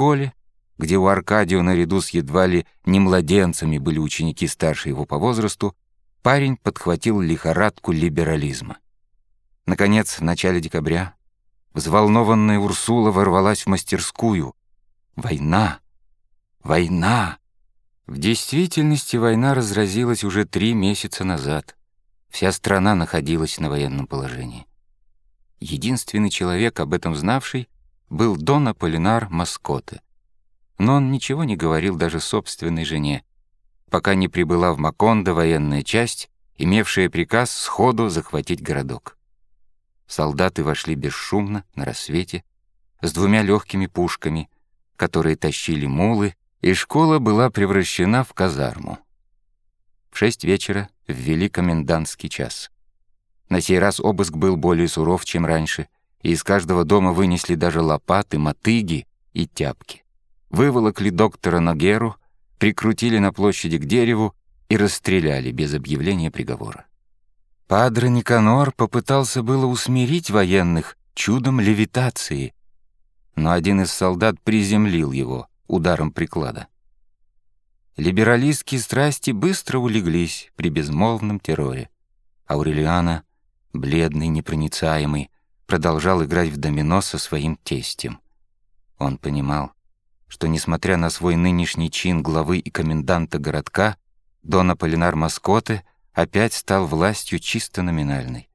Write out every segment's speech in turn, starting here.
школе, где у Аркадио наряду с едва ли не младенцами были ученики старше его по возрасту, парень подхватил лихорадку либерализма. Наконец, в начале декабря, взволнованная Урсула ворвалась в мастерскую. Война! Война! В действительности война разразилась уже три месяца назад. Вся страна находилась на военном положении. Единственный человек, об этом знавший, был Дон Аполлинар Маскоте. Но он ничего не говорил даже собственной жене, пока не прибыла в Макондо военная часть, имевшая приказ сходу захватить городок. Солдаты вошли бесшумно на рассвете с двумя легкими пушками, которые тащили мулы, и школа была превращена в казарму. В шесть вечера ввели комендантский час. На сей раз обыск был более суров, чем раньше, и из каждого дома вынесли даже лопаты, мотыги и тяпки. Выволокли доктора Нагеру, прикрутили на площади к дереву и расстреляли без объявления приговора. Падре Никанор попытался было усмирить военных чудом левитации, но один из солдат приземлил его ударом приклада. Либералистские страсти быстро улеглись при безмолвном терроре. Аурелиана бледный, непроницаемый, продолжал играть в домино со своим тестем. Он понимал, что, несмотря на свой нынешний чин главы и коменданта городка, Дон Аполлинар Маскоте опять стал властью чисто номинальной.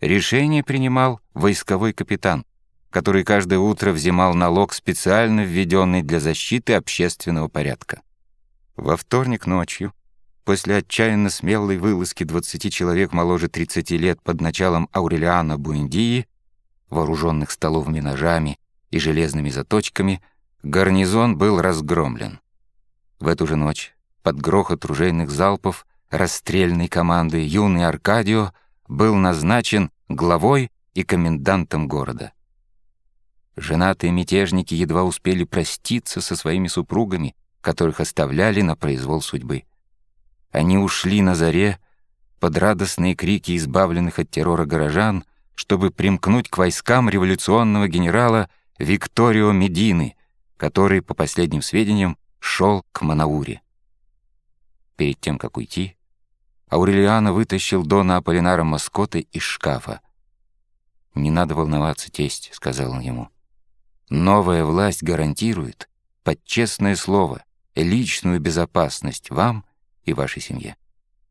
Решение принимал войсковой капитан, который каждое утро взимал налог, специально введенный для защиты общественного порядка. Во вторник ночью После отчаянно смелой вылазки 20 человек моложе 30 лет под началом Аурелиана Буэндии, вооруженных столовыми ножами и железными заточками, гарнизон был разгромлен. В эту же ночь, под грохот ружейных залпов, расстрельной команды юный Аркадио был назначен главой и комендантом города. Женатые мятежники едва успели проститься со своими супругами, которых оставляли на произвол судьбы. Они ушли на заре под радостные крики избавленных от террора горожан, чтобы примкнуть к войскам революционного генерала Викторио Медины, который, по последним сведениям, шел к Манауре. Перед тем, как уйти, Аурелиано вытащил Дона Аполлинара Маскоты из шкафа. «Не надо волноваться, тесть», — сказал он ему. «Новая власть гарантирует, под честное слово, личную безопасность вам и вашей семье.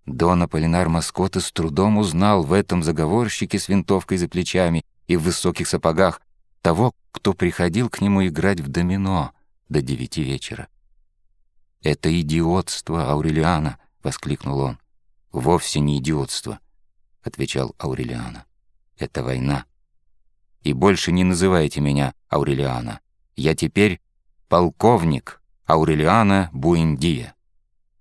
Дон Аполлинар Маскота с трудом узнал в этом заговорщике с винтовкой за плечами и в высоких сапогах того, кто приходил к нему играть в домино до девяти вечера. «Это идиотство, Аурелиана!» — воскликнул он. «Вовсе не идиотство», — отвечал Аурелиана. «Это война. И больше не называйте меня Аурелиана. Я теперь полковник Аурелиана Буэндия».